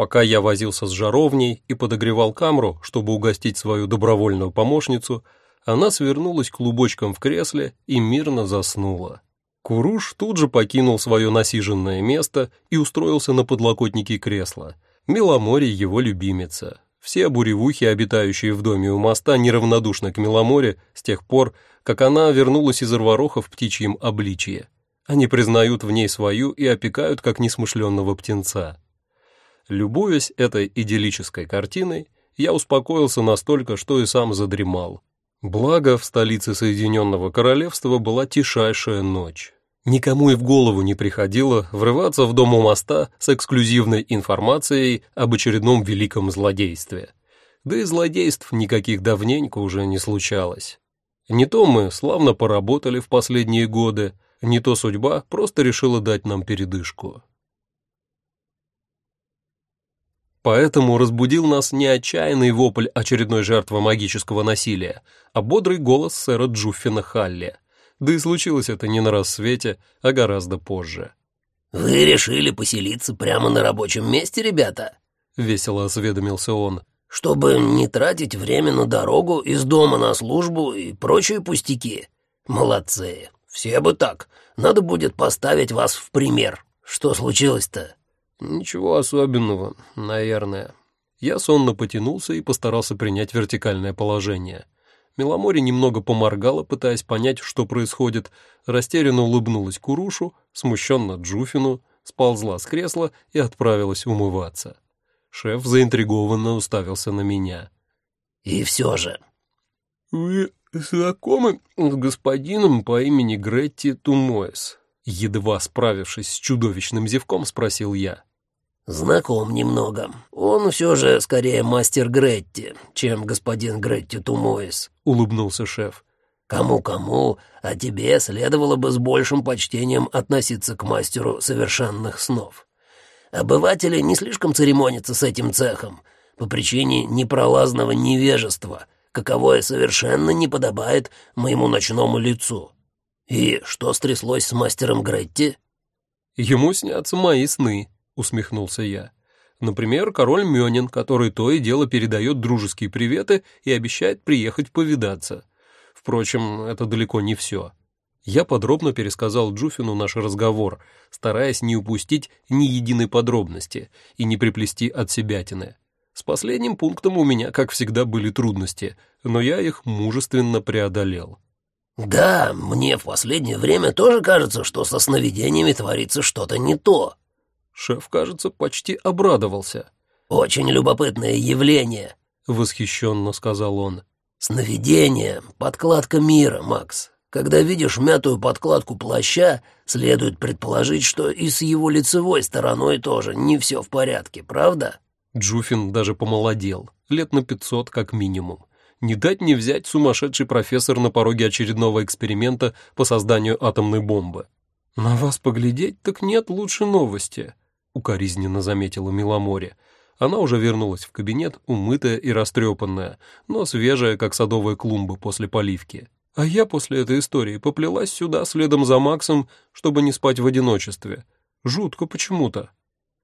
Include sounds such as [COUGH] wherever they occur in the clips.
Пока я возился с жаровней и подогревал камру, чтобы угостить свою добровольную помощницу, она свернулась клубочком в кресле и мирно заснула. Куруш тут же покинул свое насиженное место и устроился на подлокотнике кресла. Миломоре его любимица. Все буревухи, обитающие в доме у моста, неравнодушны к Миломоре с тех пор, как она вернулась из Ирвороха в птичьем обличье. Они признают в ней свою и опекают, как несмышленного птенца. Любуясь этой идиллической картиной, я успокоился настолько, что и сам задремал. Благо, в столице Соединенного Королевства была тишайшая ночь. Никому и в голову не приходило врываться в дом у моста с эксклюзивной информацией об очередном великом злодействе. Да и злодейств никаких давненько уже не случалось. Не то мы славно поработали в последние годы, не то судьба просто решила дать нам передышку. Поэтому разбудил нас не отчаянный вопль очередной жертвы магического насилия, а бодрый голос сэра Джуффина Халли. Да и случилось это не на рассвете, а гораздо позже. «Вы решили поселиться прямо на рабочем месте, ребята?» — весело осведомился он. «Чтобы не тратить время на дорогу из дома на службу и прочие пустяки. Молодцы. Все бы так. Надо будет поставить вас в пример. Что случилось-то?» «Ничего особенного, наверное». Я сонно потянулся и постарался принять вертикальное положение. Меломори немного поморгала, пытаясь понять, что происходит, растерянно улыбнулась Курушу, смущенно Джуфину, сползла с кресла и отправилась умываться. Шеф заинтригованно уставился на меня. «И все же...» «Вы знакомы с господином по имени Гретти Тумоэс?» Едва справившись с чудовищным зевком, спросил я. «Знаком немного. Он все же скорее мастер Гретти, чем господин Гретти Тумоис», — улыбнулся шеф. «Кому-кому, а тебе следовало бы с большим почтением относиться к мастеру совершенных снов. Обыватели не слишком церемонятся с этим цехом по причине непролазного невежества, каковое совершенно не подобает моему ночному лицу. И что стряслось с мастером Гретти?» «Ему снятся мои сны», усмехнулся я. Например, король Мёнин, который то и дело передает дружеские приветы и обещает приехать повидаться. Впрочем, это далеко не все. Я подробно пересказал Джуфину наш разговор, стараясь не упустить ни единой подробности и не приплести от себятины. С последним пунктом у меня, как всегда, были трудности, но я их мужественно преодолел. «Да, мне в последнее время тоже кажется, что со сновидениями творится что-то не то», Шеф, кажется, почти обрадовался. «Очень любопытное явление», — восхищенно сказал он. «Сновидение — подкладка мира, Макс. Когда видишь мятую подкладку плаща, следует предположить, что и с его лицевой стороной тоже не все в порядке, правда?» Джуфин даже помолодел, лет на пятьсот как минимум. Не дать не взять сумасшедший профессор на пороге очередного эксперимента по созданию атомной бомбы. «На вас поглядеть, так нет лучше новости», — укоризненно заметила Миломоре. Она уже вернулась в кабинет, умытая и растрепанная, но свежая, как садовая клумба после поливки. А я после этой истории поплелась сюда следом за Максом, чтобы не спать в одиночестве. Жутко почему-то.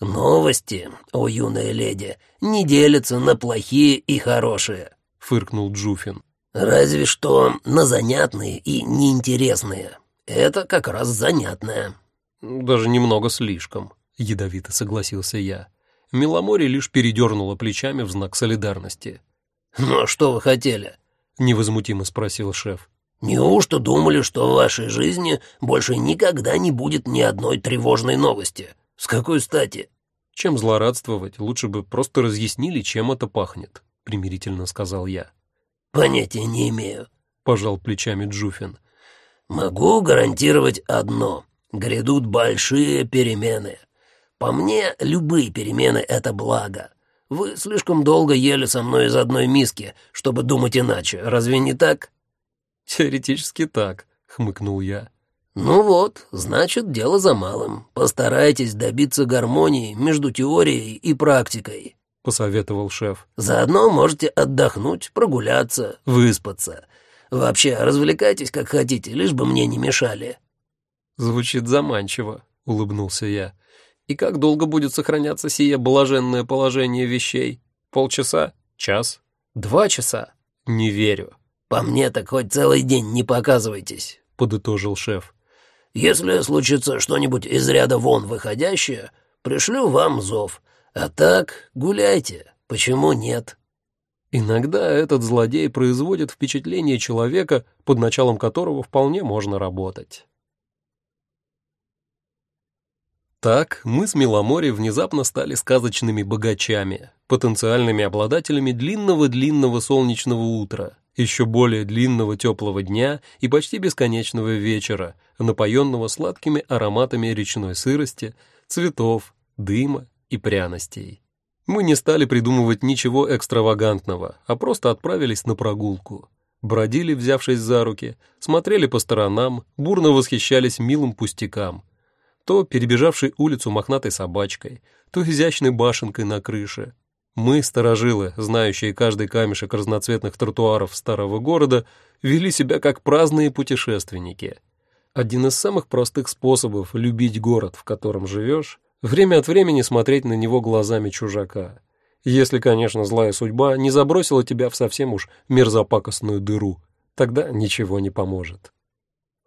«Новости, о юная леди, не делятся на плохие и хорошие», — фыркнул Джуфин. «Разве что на занятные и неинтересные. Это как раз занятное». «Даже немного слишком», — ядовито согласился я. Миломори лишь передернула плечами в знак солидарности. «Ну, а что вы хотели?» — невозмутимо спросил шеф. «Неужто думали, что в вашей жизни больше никогда не будет ни одной тревожной новости? С какой стати?» «Чем злорадствовать? Лучше бы просто разъяснили, чем это пахнет», — примирительно сказал я. «Понятия не имею», — пожал плечами Джуфин. «Могу гарантировать одно. Грядут большие перемены. По мне, любые перемены — это благо. Вы слишком долго ели со мной из одной миски, чтобы думать иначе, разве не так?» [LAUGHS] «Теоретически так», — хмыкнул я. «Ну вот, значит, дело за малым. Постарайтесь добиться гармонии между теорией и практикой», — посоветовал шеф. «Заодно можете отдохнуть, прогуляться, выспаться. Вообще, развлекайтесь как хотите, лишь бы мне не мешали». «Звучит заманчиво», — улыбнулся я. И как долго будет сохраняться сие блаженное положение вещей? Полчаса? Час? Два часа? Не верю. «По мне так хоть целый день не показывайтесь», — подытожил шеф. «Если случится что-нибудь из ряда вон выходящее, пришлю вам зов. А так гуляйте. Почему нет?» Иногда этот злодей производит впечатление человека, под началом которого вполне можно работать. Так мы с Миломори внезапно стали сказочными богачами, потенциальными обладателями длинного-длинного солнечного утра, еще более длинного теплого дня и почти бесконечного вечера, напоенного сладкими ароматами речной сырости, цветов, дыма и пряностей. Мы не стали придумывать ничего экстравагантного, а просто отправились на прогулку. Бродили, взявшись за руки, смотрели по сторонам, бурно восхищались милым пустякам, то перебежавшей улицу мохнатой собачкой, то изящной башенкой на крыше. Мы, старожилы, знающие каждый камешек разноцветных тротуаров старого города, вели себя как праздные путешественники. Один из самых простых способов любить город, в котором живешь, время от времени смотреть на него глазами чужака. Если, конечно, злая судьба не забросила тебя в совсем уж мерзопакостную дыру, тогда ничего не поможет.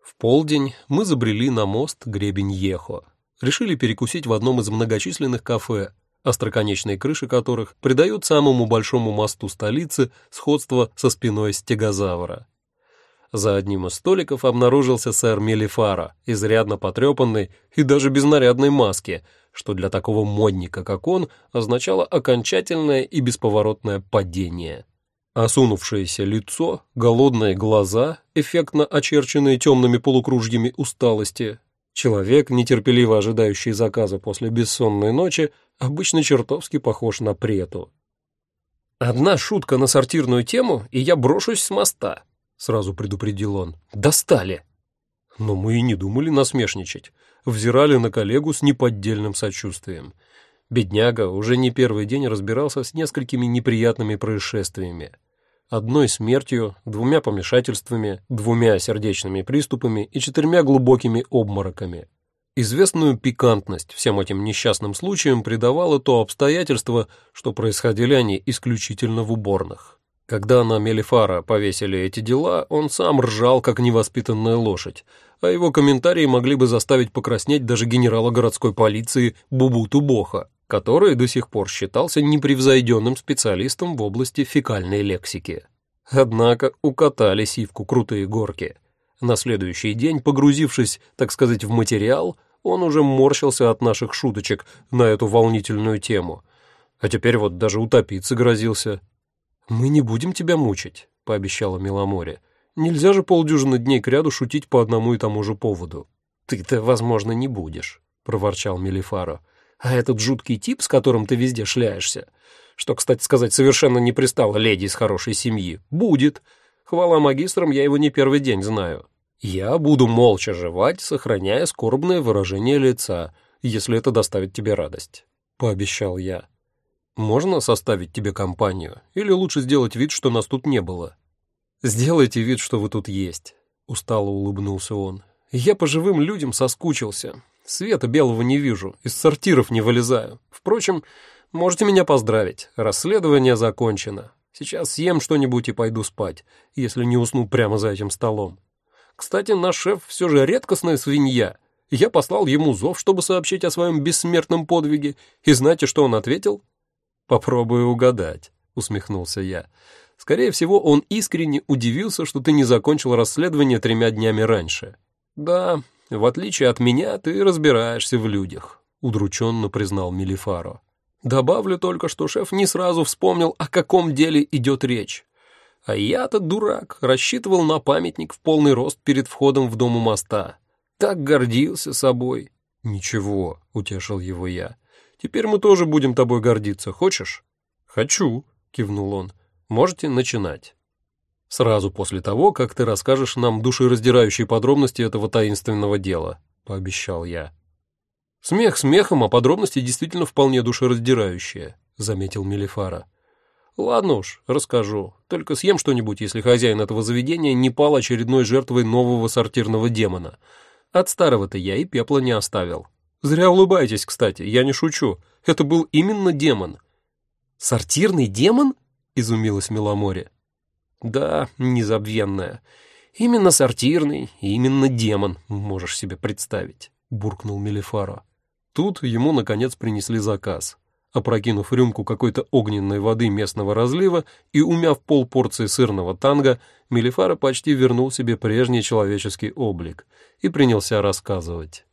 В полдень мы забрели на мост гребень Ехо. Решили перекусить в одном из многочисленных кафе, остроконечные крыши которых придают самому большому мосту столицы сходство со спиной стегозавра. За одним из столиков обнаружился сэр Мелифара, изрядно потрепанный и даже без нарядной маски, что для такого модника, как он, означало окончательное и бесповоротное падение. Осунувшееся лицо, голодные глаза, эффектно очерченные темными полукружьями усталости. Человек, нетерпеливо ожидающий заказа после бессонной ночи, обычно чертовски похож на прету. «Одна шутка на сортирную тему, и я брошусь с моста», — сразу предупредил он. «Достали!» Но мы и не думали насмешничать, взирали на коллегу с неподдельным сочувствием — Бедняга уже не первый день разбирался с несколькими неприятными происшествиями. Одной смертью, двумя помешательствами, двумя сердечными приступами и четырьмя глубокими обмороками. Известную пикантность всем этим несчастным случаям придавало то обстоятельство, что происходили они исключительно в уборных. Когда на Мелифара повесили эти дела, он сам ржал, как невоспитанная лошадь, а его комментарии могли бы заставить покраснеть даже генерала городской полиции Бубуту Боха который до сих пор считался непревзойденным специалистом в области фекальной лексики. Однако укатали сивку крутые горки. На следующий день, погрузившись, так сказать, в материал, он уже морщился от наших шуточек на эту волнительную тему. А теперь вот даже утопиться грозился. «Мы не будем тебя мучить», — пообещала Миломоре. «Нельзя же полдюжины дней кряду шутить по одному и тому же поводу». «Ты-то, возможно, не будешь», — проворчал Мелифаро. А этот жуткий тип, с которым ты везде шляешься, что, кстати сказать, совершенно не пристало леди из хорошей семьи, будет. Хвала магистрам, я его не первый день знаю. Я буду молча жевать, сохраняя скорбное выражение лица, если это доставит тебе радость», — пообещал я. «Можно составить тебе компанию? Или лучше сделать вид, что нас тут не было?» «Сделайте вид, что вы тут есть», — устало улыбнулся он. «Я по живым людям соскучился. Света белого не вижу, из сортиров не вылезаю. Впрочем, можете меня поздравить, расследование закончено. Сейчас съем что-нибудь и пойду спать, если не усну прямо за этим столом. Кстати, наш шеф все же редкостная свинья. Я послал ему зов, чтобы сообщить о своем бессмертном подвиге, и знаете, что он ответил? «Попробую угадать», — усмехнулся я. «Скорее всего, он искренне удивился, что ты не закончил расследование тремя днями раньше». «Да, в отличие от меня, ты разбираешься в людях», — удрученно признал Мелифаро. «Добавлю только, что шеф не сразу вспомнил, о каком деле идет речь. А я-то дурак, рассчитывал на памятник в полный рост перед входом в дом у моста. Так гордился собой». «Ничего», — утешил его я. «Теперь мы тоже будем тобой гордиться, хочешь?» «Хочу», — кивнул он. «Можете начинать». Сразу после того, как ты расскажешь нам душераздирающие подробности этого таинственного дела», — пообещал я. «Смех смехом, а подробности действительно вполне душераздирающие», — заметил Мелифара. «Ладно уж, расскажу. Только съем что-нибудь, если хозяин этого заведения не пал очередной жертвой нового сортирного демона. От старого-то я и пепла не оставил. Зря улыбаетесь, кстати, я не шучу. Это был именно демон. Сортирный демон? Изумилась Миломоре. Да, незабвенная. Именно сортирный, именно демон, можешь себе представить, буркнул Мелифаро. Тут ему, наконец, принесли заказ. Опрокинув рюмку какой-то огненной воды местного разлива и умяв полпорции сырного танга, Мелифара почти вернул себе прежний человеческий облик и принялся рассказывать.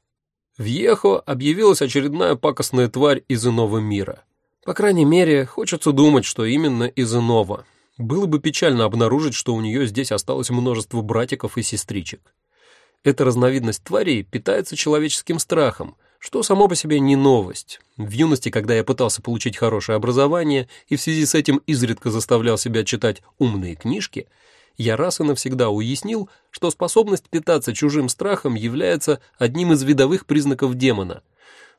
В Ехо объявилась очередная пакостная тварь из иного мира. По крайней мере, хочется думать, что именно из иного. Было бы печально обнаружить, что у нее здесь осталось множество братиков и сестричек. Эта разновидность тварей питается человеческим страхом — что само по себе не новость. В юности, когда я пытался получить хорошее образование и в связи с этим изредка заставлял себя читать умные книжки, я раз и навсегда уяснил, что способность питаться чужим страхом является одним из видовых признаков демона.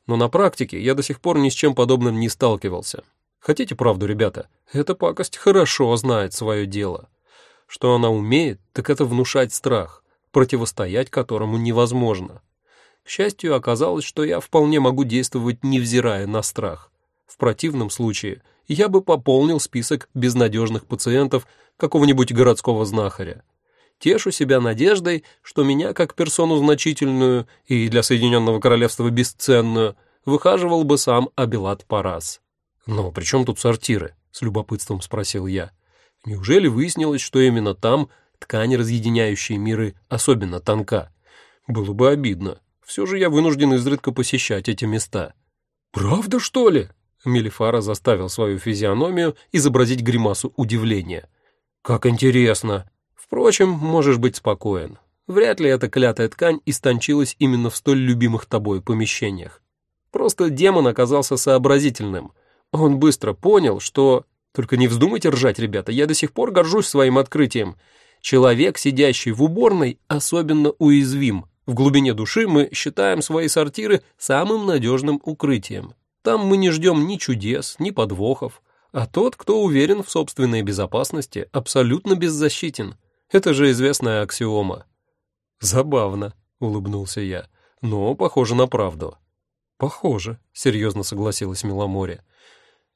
Но на практике я до сих пор ни с чем подобным не сталкивался. Хотите правду, ребята? Эта пакость хорошо знает свое дело. Что она умеет, так это внушать страх, противостоять которому невозможно. К счастью, оказалось, что я вполне могу действовать, невзирая на страх. В противном случае я бы пополнил список безнадежных пациентов какого-нибудь городского знахаря. Тешу себя надеждой, что меня, как персону значительную и для Соединенного Королевства бесценную, выхаживал бы сам Абилат Парас. «Но при чем тут сортиры?» — с любопытством спросил я. «Неужели выяснилось, что именно там ткань, разъединяющая миры, особенно тонка? Было бы обидно». Все же я вынужден изредка посещать эти места. «Правда, что ли?» Мелифара заставил свою физиономию изобразить гримасу удивления. «Как интересно. Впрочем, можешь быть спокоен. Вряд ли эта клятая ткань истончилась именно в столь любимых тобой помещениях. Просто демон оказался сообразительным. Он быстро понял, что... Только не вздумайте ржать, ребята, я до сих пор горжусь своим открытием. Человек, сидящий в уборной, особенно уязвим. В глубине души мы считаем свои сортиры самым надежным укрытием. Там мы не ждем ни чудес, ни подвохов, а тот, кто уверен в собственной безопасности, абсолютно беззащитен. Это же известная аксиома. Забавно, улыбнулся я, но похоже на правду. Похоже, серьезно согласилась Миломоре.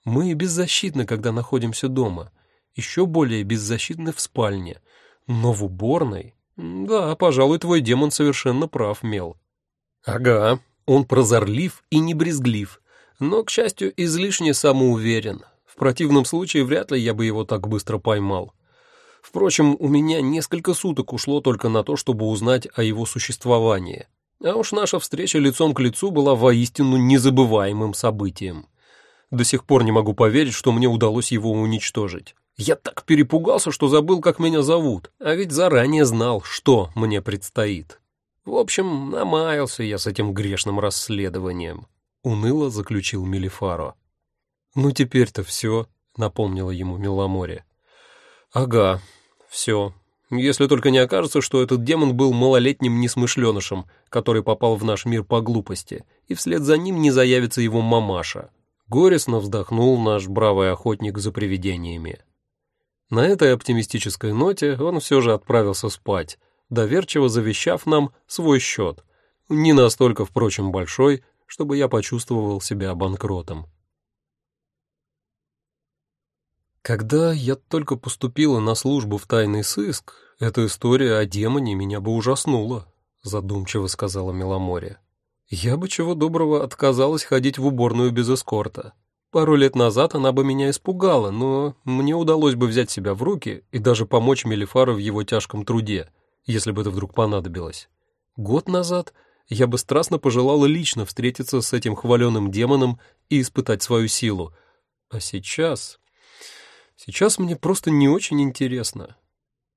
Мы беззащитны, когда находимся дома, еще более беззащитны в спальне, но в уборной «Да, пожалуй, твой демон совершенно прав, Мел». «Ага, он прозорлив и не брезглив, но, к счастью, излишне самоуверен. В противном случае вряд ли я бы его так быстро поймал. Впрочем, у меня несколько суток ушло только на то, чтобы узнать о его существовании. А уж наша встреча лицом к лицу была воистину незабываемым событием. До сих пор не могу поверить, что мне удалось его уничтожить. Я так перепугался, что забыл, как меня зовут, а ведь заранее знал, что мне предстоит. В общем, намаялся я с этим грешным расследованием. Уныло заключил Мелифаро. «Ну теперь-то все», — напомнила ему Миломоре. «Ага, все. Если только не окажется, что этот демон был малолетним несмышленышем, который попал в наш мир по глупости, и вслед за ним не заявится его мамаша». Горестно вздохнул наш бравый охотник за привидениями. На этой оптимистической ноте он все же отправился спать, доверчиво завещав нам свой счет, не настолько, впрочем, большой, чтобы я почувствовал себя банкротом. Когда я только поступила на службу в тайный сыск, эта история о демоне меня бы ужаснула, задумчиво сказала Миломорье. Я бы чего доброго отказалась ходить в уборную без эскорта. Пару лет назад она бы меня испугала, но мне удалось бы взять себя в руки и даже помочь Мелифару в его тяжком труде, если бы это вдруг понадобилось. Год назад я бы страстно пожелала лично встретиться с этим хваленым демоном и испытать свою силу. А сейчас... Сейчас мне просто не очень интересно.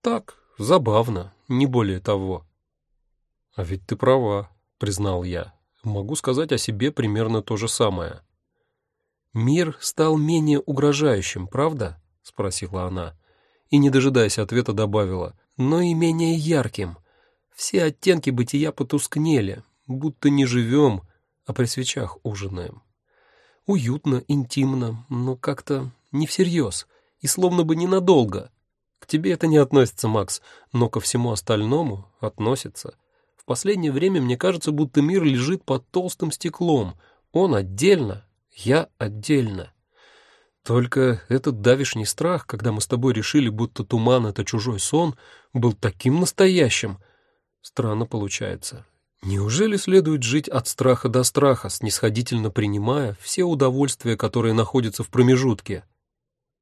Так, забавно, не более того. А ведь ты права, признал я. Могу сказать о себе примерно то же самое. «Мир стал менее угрожающим, правда?» — спросила она. И, не дожидаясь ответа, добавила. «Но и менее ярким. Все оттенки бытия потускнели, будто не живем, а при свечах ужинаем. Уютно, интимно, но как-то не всерьез и словно бы ненадолго. К тебе это не относится, Макс, но ко всему остальному относится. Последнее время мне кажется, будто мир лежит под толстым стеклом. Он отдельно, я отдельно. Только этот давишний страх, когда мы с тобой решили, будто туман — это чужой сон, был таким настоящим. Странно получается. Неужели следует жить от страха до страха, снисходительно принимая все удовольствия, которые находятся в промежутке?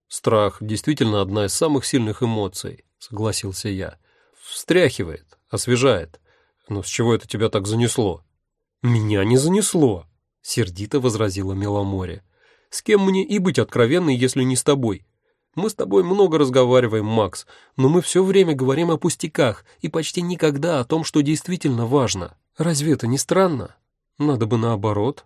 Страх действительно одна из самых сильных эмоций, согласился я. Встряхивает, освежает. Но с чего это тебя так занесло? Меня не занесло, сердито возразила Меломоре. С кем мне и быть откровенной, если не с тобой? Мы с тобой много разговариваем, Макс, но мы все время говорим о пустяках и почти никогда о том, что действительно важно. Разве это не странно? Надо бы наоборот.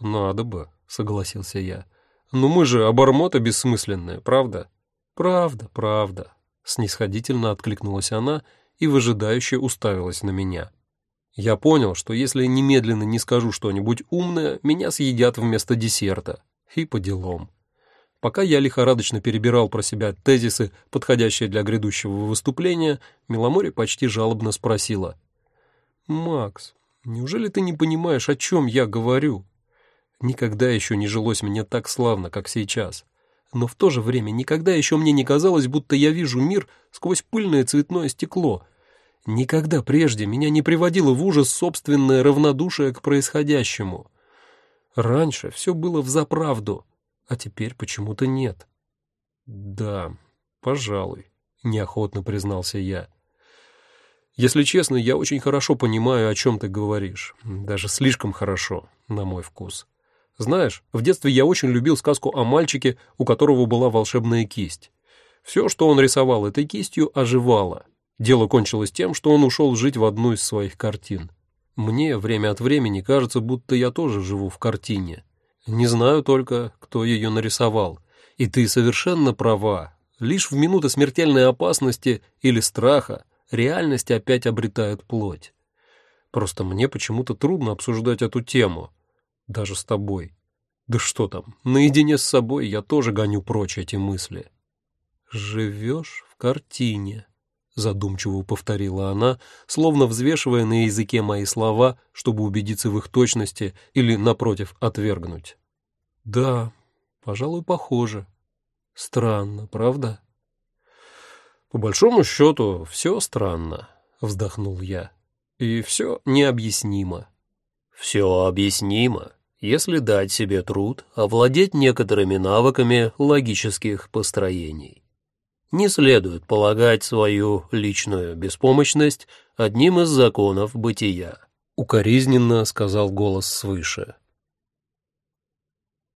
Надо бы, согласился я. Но мы же обормоты бессмысленные, правда? Правда, правда. Снисходительно откликнулась она и выжидающе уставилась на меня. Я понял, что если немедленно не скажу что-нибудь умное, меня съедят вместо десерта. И по делам. Пока я лихорадочно перебирал про себя тезисы, подходящие для грядущего выступления, Миломори почти жалобно спросила. «Макс, неужели ты не понимаешь, о чем я говорю? Никогда еще не жилось мне так славно, как сейчас. Но в то же время никогда еще мне не казалось, будто я вижу мир сквозь пыльное цветное стекло. Никогда прежде меня не приводило в ужас собственное равнодушие к происходящему. Раньше все было взаправду, а теперь почему-то нет. Да, пожалуй, неохотно признался я. Если честно, я очень хорошо понимаю, о чем ты говоришь. Даже слишком хорошо, на мой вкус. Знаешь, в детстве я очень любил сказку о мальчике, у которого была волшебная кисть. Все, что он рисовал этой кистью, оживало. Дело кончилось тем, что он ушел жить в одну из своих картин. Мне время от времени кажется, будто я тоже живу в картине. Не знаю только, кто ее нарисовал. И ты совершенно права. Лишь в минуты смертельной опасности или страха реальность опять обретает плоть. Просто мне почему-то трудно обсуждать эту тему — даже с тобой. Да что там, наедине с собой я тоже гоню прочь эти мысли. «Живешь в картине», — задумчиво повторила она, словно взвешивая на языке мои слова, чтобы убедиться в их точности или, напротив, отвергнуть. «Да, пожалуй, похоже. Странно, правда?» «По большому счету, все странно», — вздохнул я. «И все необъяснимо». «Все объяснимо», если дать себе труд овладеть некоторыми навыками логических построений. Не следует полагать свою личную беспомощность одним из законов бытия. Укоризненно сказал голос свыше.